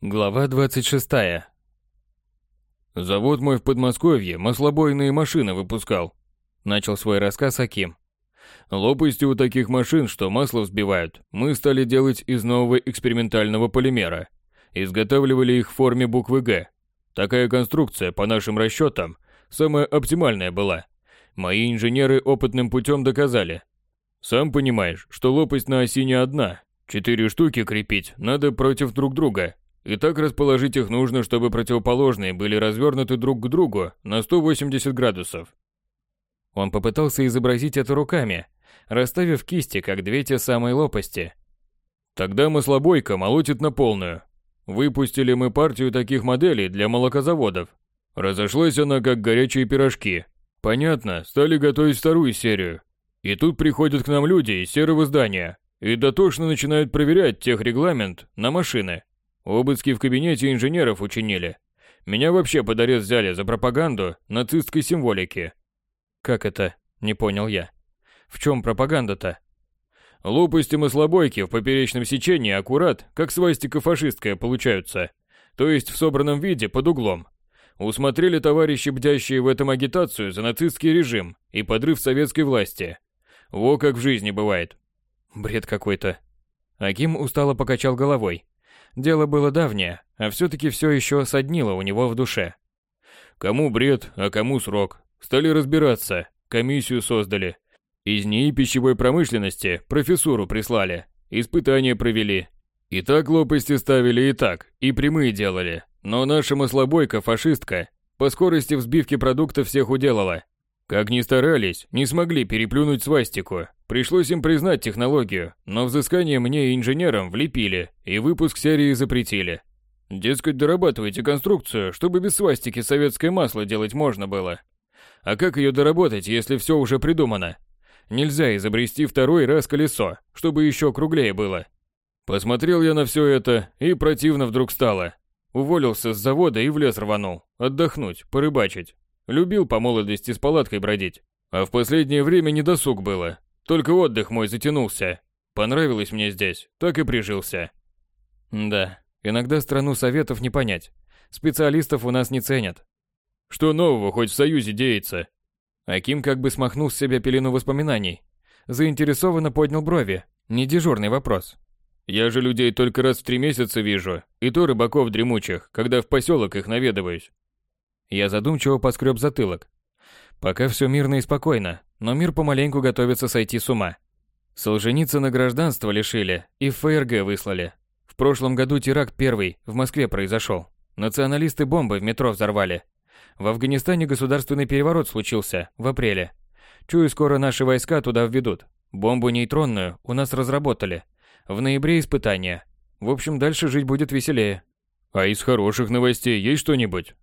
Глава 26. Завод мой в Подмосковье маслобойные машины выпускал. Начал свой рассказ Аким. Лопасти у таких машин, что масло взбивают, мы стали делать из нового экспериментального полимера. Изготавливали их в форме буквы «Г». Такая конструкция, по нашим расчетам, самая оптимальная была. Мои инженеры опытным путем доказали. Сам понимаешь, что лопасть на оси не одна. Четыре штуки крепить надо против друг друга, и так расположить их нужно, чтобы противоположные были развернуты друг к другу на 180 градусов. Он попытался изобразить это руками, расставив кисти, как две те самые лопасти. Тогда маслобойка молотит на полную. Выпустили мы партию таких моделей для молокозаводов. Разошлась она, как горячие пирожки. Понятно, стали готовить вторую серию. И тут приходят к нам люди из серого здания и дотошно начинают проверять техрегламент на машины. Обыски в кабинете инженеров учинили. Меня вообще под арест взяли за пропаганду нацистской символики. Как это? Не понял я. В чем пропаганда-то? Лопасти маслобойки в поперечном сечении аккурат, как свастика фашистская, получаются. То есть в собранном виде под углом. Усмотрели товарищи, бдящие в этом агитацию за нацистский режим и подрыв советской власти. Во как в жизни бывает. Бред какой-то. Аким устало покачал головой. Дело было давнее, а все-таки все еще соднило у него в душе. Кому бред, а кому срок. Стали разбираться, комиссию создали. Из НИИ пищевой промышленности профессуру прислали, испытания провели. И так лопасти ставили и так, и прямые делали. Но наша маслобойка фашистка по скорости взбивки продуктов всех уделала. Как ни старались, не смогли переплюнуть свастику. Пришлось им признать технологию, но взыскание мне и инженерам влепили, и выпуск серии запретили. Дескать, дорабатывайте конструкцию, чтобы без свастики советское масло делать можно было. А как ее доработать, если все уже придумано? Нельзя изобрести второй раз колесо, чтобы еще круглее было. Посмотрел я на все это, и противно вдруг стало. Уволился с завода и в лес рванул, отдохнуть, порыбачить. Любил по молодости с палаткой бродить. А в последнее время не досуг было. Только отдых мой затянулся. Понравилось мне здесь, так и прижился. Да, иногда страну советов не понять. Специалистов у нас не ценят. Что нового хоть в Союзе деется? Аким как бы смахнул с себя пелену воспоминаний. Заинтересованно поднял брови. Не дежурный вопрос. Я же людей только раз в три месяца вижу, и то рыбаков дремучих, когда в поселок их наведываюсь. Я задумчиво поскреб затылок. Пока все мирно и спокойно, но мир помаленьку готовится сойти с ума. Солженицына гражданство лишили и в ФРГ выслали. В прошлом году теракт первый в Москве произошел. Националисты бомбы в метро взорвали. В Афганистане государственный переворот случился в апреле. Чую, скоро наши войска туда введут. Бомбу нейтронную у нас разработали. В ноябре испытания. В общем, дальше жить будет веселее. А из хороших новостей есть что-нибудь?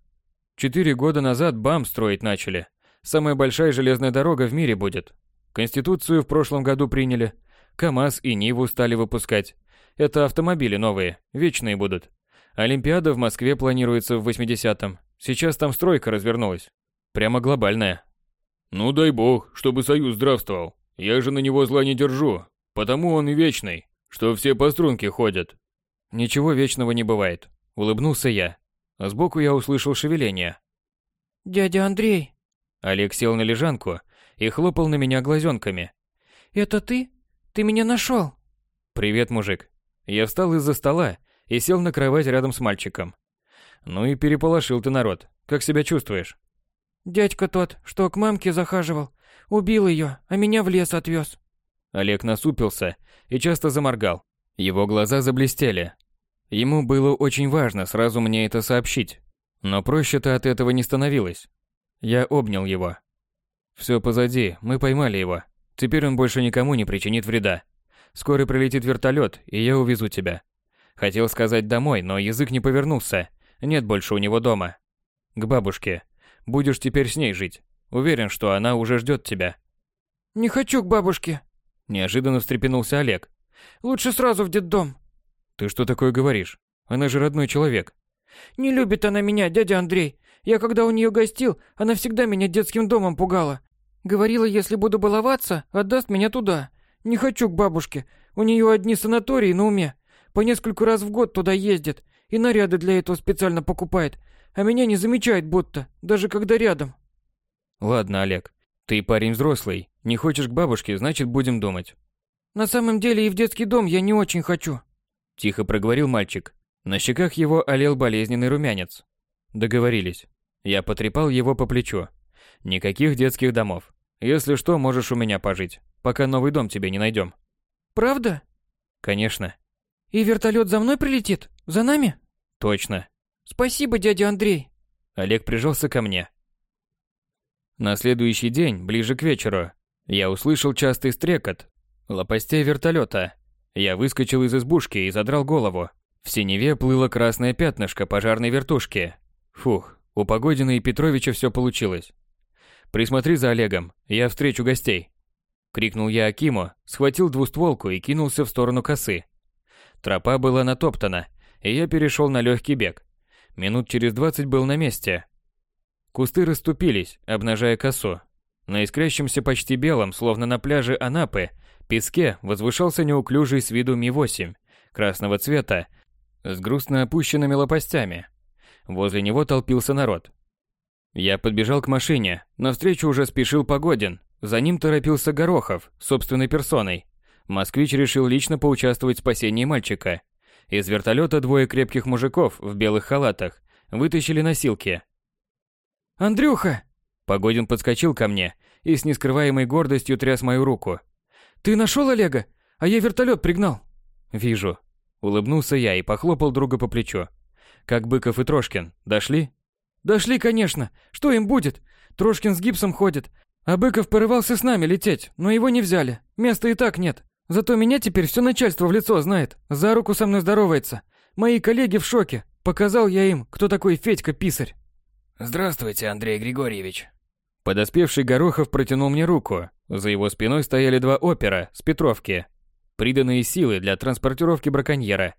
Четыре года назад БАМ строить начали. Самая большая железная дорога в мире будет. Конституцию в прошлом году приняли. КАМАЗ и Ниву стали выпускать. Это автомобили новые, вечные будут. Олимпиада в Москве планируется в 80-м. Сейчас там стройка развернулась. Прямо глобальная. Ну дай бог, чтобы Союз здравствовал. Я же на него зла не держу. Потому он и вечный, что все по струнке ходят. Ничего вечного не бывает. Улыбнулся я. А сбоку я услышал шевеление. «Дядя Андрей!» Олег сел на лежанку и хлопал на меня глазенками. «Это ты? Ты меня нашел?» «Привет, мужик». Я встал из-за стола и сел на кровать рядом с мальчиком. «Ну и переполошил ты народ. Как себя чувствуешь?» «Дядька тот, что к мамке захаживал, убил ее, а меня в лес отвез». Олег насупился и часто заморгал. Его глаза заблестели, Ему было очень важно сразу мне это сообщить, но проще-то от этого не становилось. Я обнял его. Все позади, мы поймали его. Теперь он больше никому не причинит вреда. Скоро прилетит вертолет, и я увезу тебя. Хотел сказать домой, но язык не повернулся. Нет больше у него дома. К бабушке. Будешь теперь с ней жить. Уверен, что она уже ждет тебя. Не хочу к бабушке. Неожиданно встрепенулся Олег. Лучше сразу в детдом. Ты что такое говоришь? Она же родной человек. Не любит она меня, дядя Андрей. Я когда у нее гостил, она всегда меня детским домом пугала. Говорила, если буду баловаться, отдаст меня туда. Не хочу к бабушке. У нее одни санатории на уме. По нескольку раз в год туда ездит. И наряды для этого специально покупает. А меня не замечает будто, даже когда рядом. Ладно, Олег. Ты парень взрослый. Не хочешь к бабушке, значит, будем думать. На самом деле и в детский дом я не очень хочу. Тихо проговорил мальчик. На щеках его олел болезненный румянец. Договорились. Я потрепал его по плечу. Никаких детских домов. Если что, можешь у меня пожить, пока новый дом тебе не найдем. Правда? Конечно. И вертолет за мной прилетит? За нами? Точно. Спасибо, дядя Андрей. Олег прижался ко мне. На следующий день, ближе к вечеру, я услышал частый стрекот лопастей вертолета. Я выскочил из избушки и задрал голову. В синеве плыло красное пятнышко пожарной вертушки. Фух, у Погодина и Петровича все получилось. Присмотри за Олегом, я встречу гостей. Крикнул я Акиму, схватил двустволку и кинулся в сторону косы. Тропа была натоптана, и я перешел на легкий бег. Минут через двадцать был на месте. Кусты расступились, обнажая косу. На искрящемся почти белом, словно на пляже Анапы, песке возвышался неуклюжий с виду Ми-8 красного цвета с грустно опущенными лопастями. Возле него толпился народ. Я подбежал к машине, навстречу уже спешил Погодин, за ним торопился Горохов, собственной персоной. Москвич решил лично поучаствовать в спасении мальчика. Из вертолета двое крепких мужиков в белых халатах вытащили носилки. «Андрюха!» Погодин подскочил ко мне и с нескрываемой гордостью тряс мою руку. «Ты нашел Олега? А я вертолет пригнал». «Вижу». Улыбнулся я и похлопал друга по плечу. «Как Быков и Трошкин, дошли?» Дошли, конечно. Что им будет? Трошкин с гипсом ходит. А Быков порывался с нами лететь, но его не взяли. Места и так нет. Зато меня теперь все начальство в лицо знает. За руку со мной здоровается. Мои коллеги в шоке. Показал я им, кто такой Федька Писарь. Здравствуйте, Андрей Григорьевич. Подоспевший Горохов протянул мне руку. За его спиной стояли два опера с Петровки. Приданные силы для транспортировки браконьера.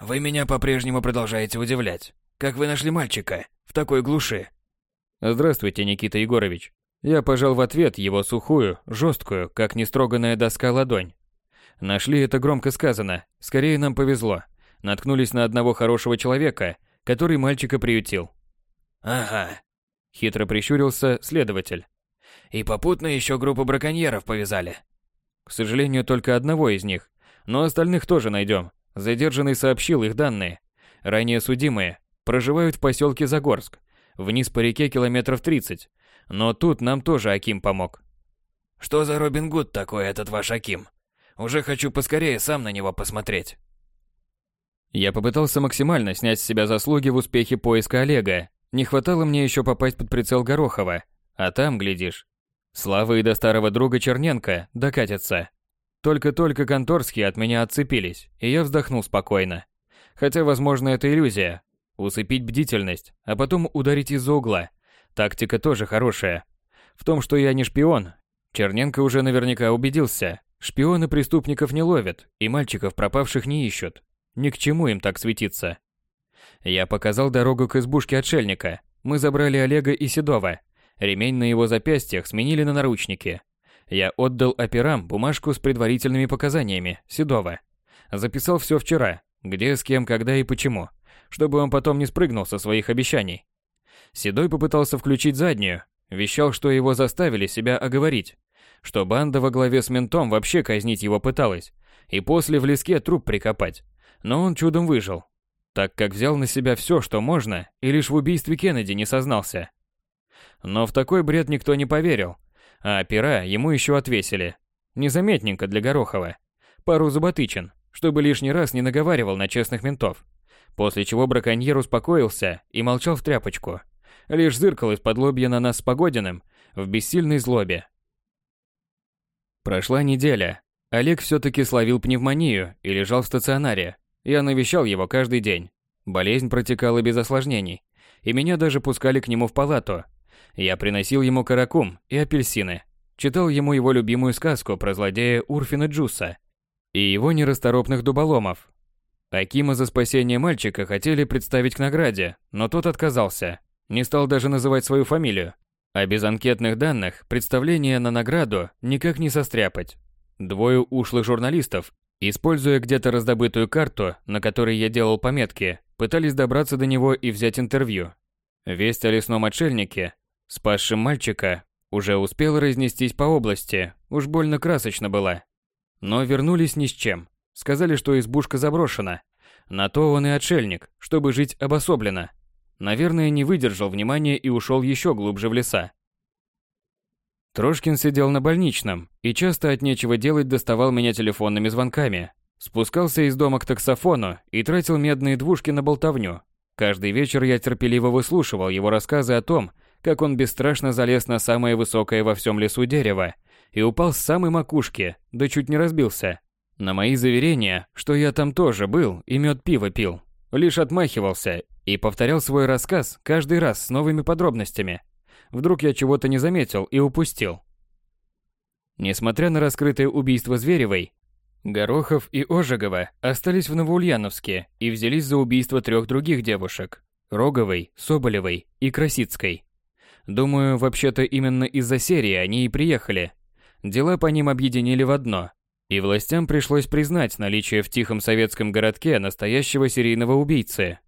Вы меня по-прежнему продолжаете удивлять. Как вы нашли мальчика? В такой глуши. Здравствуйте, Никита Егорович. Я пожал в ответ его сухую, жесткую, как нестроганная доска ладонь. Нашли это громко сказано. Скорее нам повезло. Наткнулись на одного хорошего человека, который мальчика приютил. Ага. Хитро прищурился следователь. И попутно еще группу браконьеров повязали. К сожалению, только одного из них. Но остальных тоже найдем. Задержанный сообщил их данные. Ранее судимые, Проживают в поселке Загорск. Вниз по реке километров 30. Но тут нам тоже Аким помог. Что за Робин Гуд такой этот ваш Аким? Уже хочу поскорее сам на него посмотреть. Я попытался максимально снять с себя заслуги в успехе поиска Олега. Не хватало мне еще попасть под прицел Горохова. А там, глядишь, Слава и до старого друга Черненко докатятся. Только-только конторские от меня отцепились, и я вздохнул спокойно. Хотя, возможно, это иллюзия. Усыпить бдительность, а потом ударить из-за угла. Тактика тоже хорошая. В том, что я не шпион, Черненко уже наверняка убедился. Шпионы преступников не ловят, и мальчиков пропавших не ищут. Ни к чему им так светиться. Я показал дорогу к избушке отшельника. Мы забрали Олега и Седова. Ремень на его запястьях сменили на наручники. Я отдал операм бумажку с предварительными показаниями Седова. Записал все вчера, где, с кем, когда и почему чтобы он потом не спрыгнул со своих обещаний. Седой попытался включить заднюю, вещал, что его заставили себя оговорить, что банда во главе с ментом вообще казнить его пыталась, и после в леске труп прикопать. Но он чудом выжил, так как взял на себя все, что можно, и лишь в убийстве Кеннеди не сознался. Но в такой бред никто не поверил, а пера ему еще отвесили. Незаметненько для Горохова. Пару зуботычин, чтобы лишний раз не наговаривал на честных ментов. После чего браконьер успокоился и молчал в тряпочку. Лишь зыркал из-под лобья на нас с Погодиным в бессильной злобе. Прошла неделя. Олег все-таки словил пневмонию и лежал в стационаре. Я навещал его каждый день. Болезнь протекала без осложнений, и меня даже пускали к нему в палату. Я приносил ему каракум и апельсины, читал ему его любимую сказку про злодея Урфина Джуса и его нерасторопных дуболомов, Акима за спасение мальчика хотели представить к награде, но тот отказался. Не стал даже называть свою фамилию. А без анкетных данных представление на награду никак не состряпать. Двое ушлых журналистов, используя где-то раздобытую карту, на которой я делал пометки, пытались добраться до него и взять интервью. Весть о лесном отшельнике, спасшем мальчика, уже успела разнестись по области, уж больно красочно была. Но вернулись ни с чем. Сказали, что избушка заброшена. На то он и отшельник, чтобы жить обособленно. Наверное, не выдержал внимания и ушел еще глубже в леса. Трошкин сидел на больничном и часто от нечего делать доставал меня телефонными звонками. Спускался из дома к таксофону и тратил медные двушки на болтовню. Каждый вечер я терпеливо выслушивал его рассказы о том, как он бесстрашно залез на самое высокое во всем лесу дерево и упал с самой макушки, да чуть не разбился. На мои заверения, что я там тоже был и мед пиво пил, лишь отмахивался и повторял свой рассказ каждый раз с новыми подробностями. Вдруг я чего-то не заметил и упустил. Несмотря на раскрытое убийство Зверевой, Горохов и Ожегова остались в Новоульяновске и взялись за убийство трех других девушек – Роговой, Соболевой и Красицкой. Думаю, вообще-то именно из-за серии они и приехали. Дела по ним объединили в одно, и властям пришлось признать наличие в тихом советском городке настоящего серийного убийцы.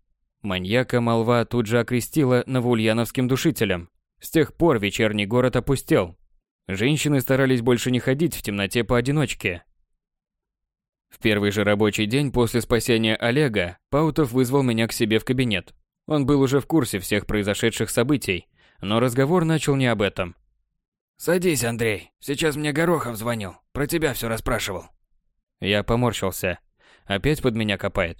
Маньяка молва тут же окрестила новоульяновским душителем. С тех пор вечерний город опустел. Женщины старались больше не ходить в темноте поодиночке. В первый же рабочий день после спасения Олега Паутов вызвал меня к себе в кабинет. Он был уже в курсе всех произошедших событий, но разговор начал не об этом. «Садись, Андрей. Сейчас мне Горохов звонил. Про тебя все расспрашивал». Я поморщился. Опять под меня копает.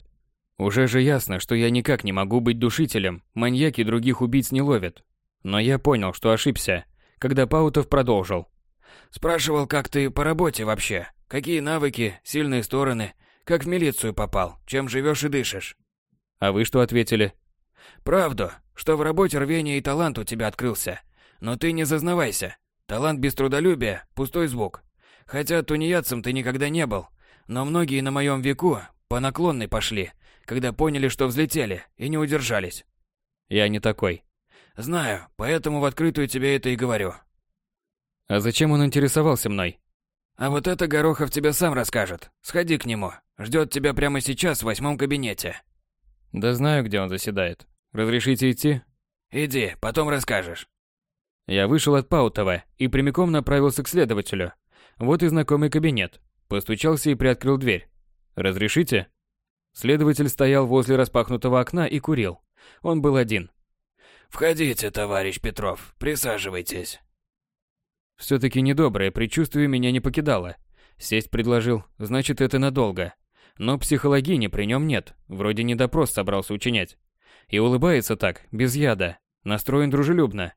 Уже же ясно, что я никак не могу быть душителем, маньяки других убийц не ловят. Но я понял, что ошибся, когда Паутов продолжил. «Спрашивал, как ты по работе вообще? Какие навыки, сильные стороны? Как в милицию попал? Чем живешь и дышишь?» «А вы что ответили?» «Правду, что в работе рвение и талант у тебя открылся. Но ты не зазнавайся. Талант без трудолюбия – пустой звук. Хотя тунеядцем ты никогда не был. Но многие на моем веку по наклонной пошли, когда поняли, что взлетели, и не удержались». «Я не такой», Знаю, поэтому в открытую тебе это и говорю. А зачем он интересовался мной? А вот это Горохов тебе сам расскажет. Сходи к нему. Ждет тебя прямо сейчас в восьмом кабинете. Да знаю, где он заседает. Разрешите идти? Иди, потом расскажешь. Я вышел от Паутова и прямиком направился к следователю. Вот и знакомый кабинет. Постучался и приоткрыл дверь. «Разрешите?» Следователь стоял возле распахнутого окна и курил. Он был один. «Входите, товарищ Петров, присаживайтесь». Все-таки недоброе предчувствие меня не покидало. Сесть предложил, значит это надолго. Но психологини при нем нет, вроде не допрос собрался учинять. И улыбается так, без яда, настроен дружелюбно.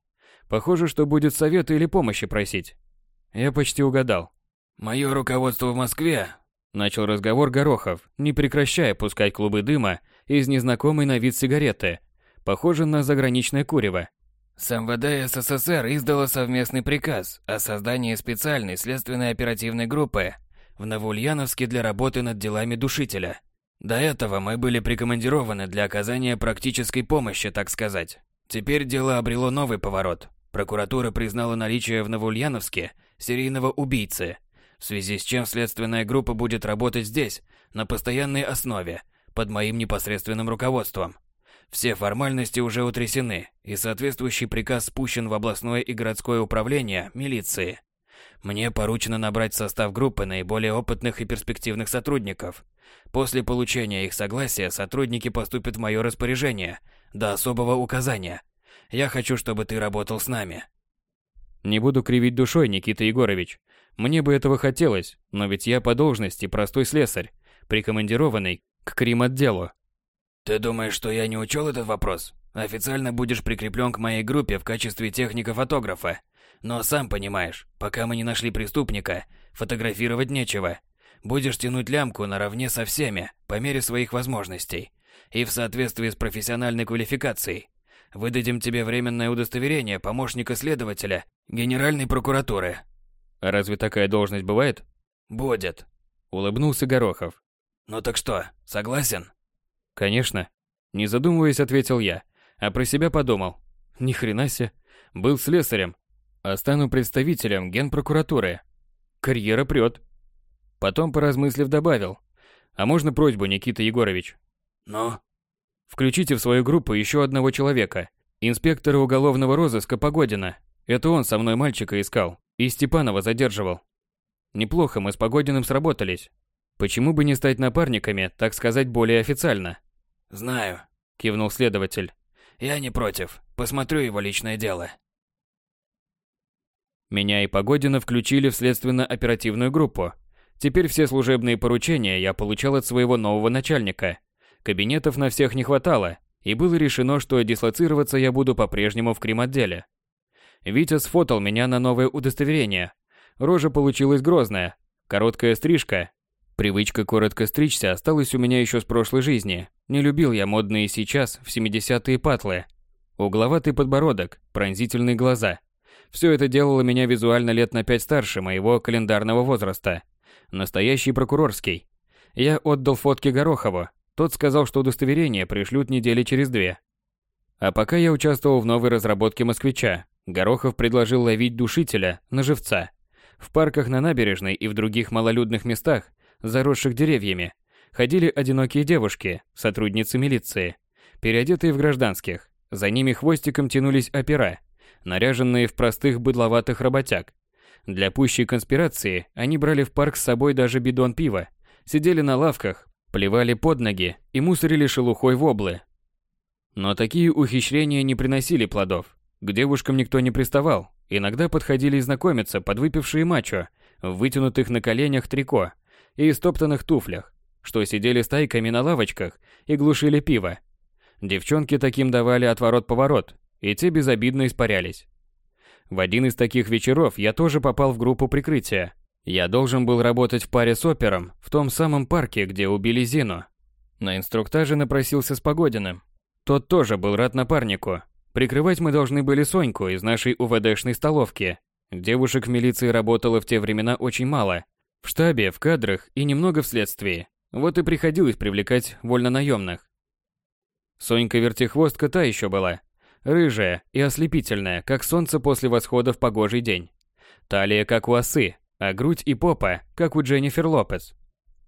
Похоже, что будет совета или помощи просить. Я почти угадал. «Мое руководство в Москве», — начал разговор Горохов, не прекращая пускать клубы дыма из незнакомой на вид сигареты, похоже на заграничное курево. С МВД СССР издало совместный приказ о создании специальной следственной оперативной группы в Новоульяновске для работы над делами душителя. До этого мы были прикомандированы для оказания практической помощи, так сказать. Теперь дело обрело новый поворот. Прокуратура признала наличие в Новоульяновске серийного убийцы, в связи с чем следственная группа будет работать здесь на постоянной основе, под моим непосредственным руководством. Все формальности уже утрясены, и соответствующий приказ спущен в областное и городское управление милиции. Мне поручено набрать в состав группы наиболее опытных и перспективных сотрудников. После получения их согласия сотрудники поступят в мое распоряжение до особого указания. Я хочу, чтобы ты работал с нами. Не буду кривить душой, Никита Егорович. Мне бы этого хотелось, но ведь я по должности простой слесарь, прикомандированный к крим-отделу. Ты думаешь, что я не учел этот вопрос? Официально будешь прикреплен к моей группе в качестве техника-фотографа. Но сам понимаешь, пока мы не нашли преступника, фотографировать нечего. Будешь тянуть лямку наравне со всеми, по мере своих возможностей. И в соответствии с профессиональной квалификацией. Выдадим тебе временное удостоверение помощника следователя Генеральной прокуратуры. А разве такая должность бывает? Будет. Улыбнулся Горохов. Ну так что, согласен? Конечно. Не задумываясь, ответил я, а про себя подумал. Ни хрена себе. Был слесарем, а стану представителем генпрокуратуры. Карьера прет. Потом, поразмыслив, добавил. А можно просьбу, Никита Егорович? Ну? Включите в свою группу еще одного человека. Инспектора уголовного розыска Погодина. Это он со мной мальчика искал и Степанова задерживал. Неплохо мы с Погодиным сработались. Почему бы не стать напарниками, так сказать, более официально? Знаю, кивнул следователь. Я не против. Посмотрю его личное дело. Меня и Погодина включили в следственно-оперативную группу. Теперь все служебные поручения я получал от своего нового начальника. Кабинетов на всех не хватало, и было решено, что дислоцироваться я буду по-прежнему в крим-отделе. Витя сфотал меня на новое удостоверение. Рожа получилась грозная, короткая стрижка. Привычка коротко стричься осталась у меня еще с прошлой жизни. Не любил я модные сейчас, в 70-е патлы. Угловатый подбородок, пронзительные глаза. Все это делало меня визуально лет на пять старше моего календарного возраста. Настоящий прокурорский. Я отдал фотки Горохову. Тот сказал, что удостоверение пришлют недели через две. А пока я участвовал в новой разработке москвича, Горохов предложил ловить душителя на живца. В парках на набережной и в других малолюдных местах, заросших деревьями, ходили одинокие девушки, сотрудницы милиции, переодетые в гражданских. За ними хвостиком тянулись опера, наряженные в простых быдловатых работяг. Для пущей конспирации они брали в парк с собой даже бидон пива, сидели на лавках, плевали под ноги и мусорили шелухой воблы. Но такие ухищрения не приносили плодов. К девушкам никто не приставал. Иногда подходили знакомиться подвыпившие мачо в вытянутых на коленях трико и стоптанных туфлях, что сидели стайками на лавочках и глушили пиво. Девчонки таким давали отворот-поворот, и те безобидно испарялись. В один из таких вечеров я тоже попал в группу прикрытия. Я должен был работать в паре с опером в том самом парке, где убили Зину. На инструктаже напросился с Погодиным. Тот тоже был рад напарнику. Прикрывать мы должны были Соньку из нашей УВДшной столовки. Девушек в милиции работало в те времена очень мало. В штабе, в кадрах и немного в следствии. Вот и приходилось привлекать вольнонаемных. Сонька-вертихвостка та еще была. Рыжая и ослепительная, как солнце после восхода в погожий день. Талия, как у осы, а грудь и попа, как у Дженнифер Лопес.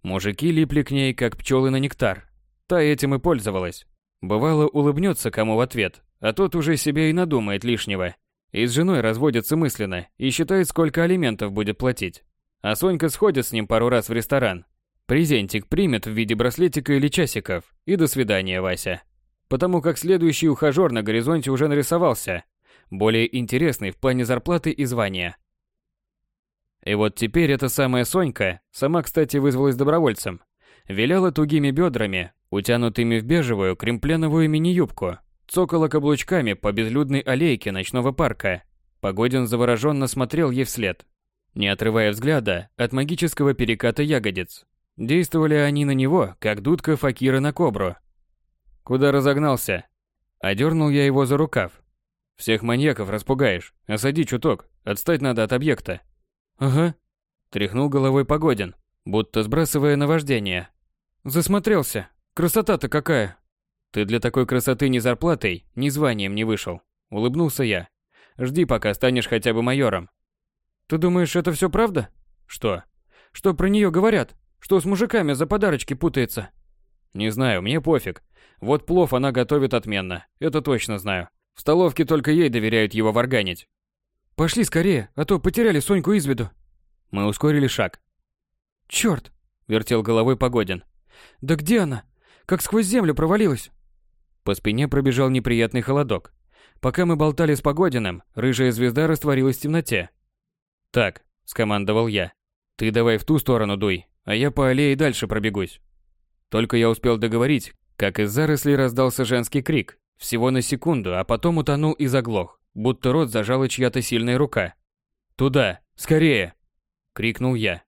Мужики липли к ней, как пчелы на нектар. Та этим и пользовалась. Бывало, улыбнется кому в ответ, а тот уже себе и надумает лишнего. И с женой разводится мысленно и считает, сколько алиментов будет платить. А Сонька сходит с ним пару раз в ресторан. Презентик примет в виде браслетика или часиков. И до свидания, Вася потому как следующий ухажер на горизонте уже нарисовался, более интересный в плане зарплаты и звания. И вот теперь эта самая Сонька, сама, кстати, вызвалась добровольцем, виляла тугими бедрами, утянутыми в бежевую кремпленовую мини-юбку, цокала каблучками по безлюдной аллейке ночного парка. Погодин завороженно смотрел ей вслед, не отрывая взгляда от магического переката ягодиц. Действовали они на него, как дудка Факира на кобру – Куда разогнался? Одернул я его за рукав. Всех маньяков распугаешь. Осади чуток. Отстать надо от объекта. Ага. Тряхнул головой Погодин, будто сбрасывая наваждение. Засмотрелся. Красота-то какая. Ты для такой красоты ни зарплатой, ни званием не вышел. Улыбнулся я. Жди, пока станешь хотя бы майором. Ты думаешь, это все правда? Что? Что про нее говорят? Что с мужиками за подарочки путается? Не знаю, мне пофиг. Вот плов она готовит отменно, это точно знаю. В столовке только ей доверяют его варганить. Пошли скорее, а то потеряли Соньку из виду. Мы ускорили шаг. Черт! Вертел головой Погодин. Да где она? Как сквозь землю провалилась. По спине пробежал неприятный холодок. Пока мы болтали с Погодиным, рыжая звезда растворилась в темноте. «Так», — скомандовал я, — «ты давай в ту сторону дуй, а я по аллее дальше пробегусь». Только я успел договорить, как из зарослей раздался женский крик, всего на секунду, а потом утонул и заглох, будто рот зажала чья-то сильная рука. «Туда! Скорее!» – крикнул я.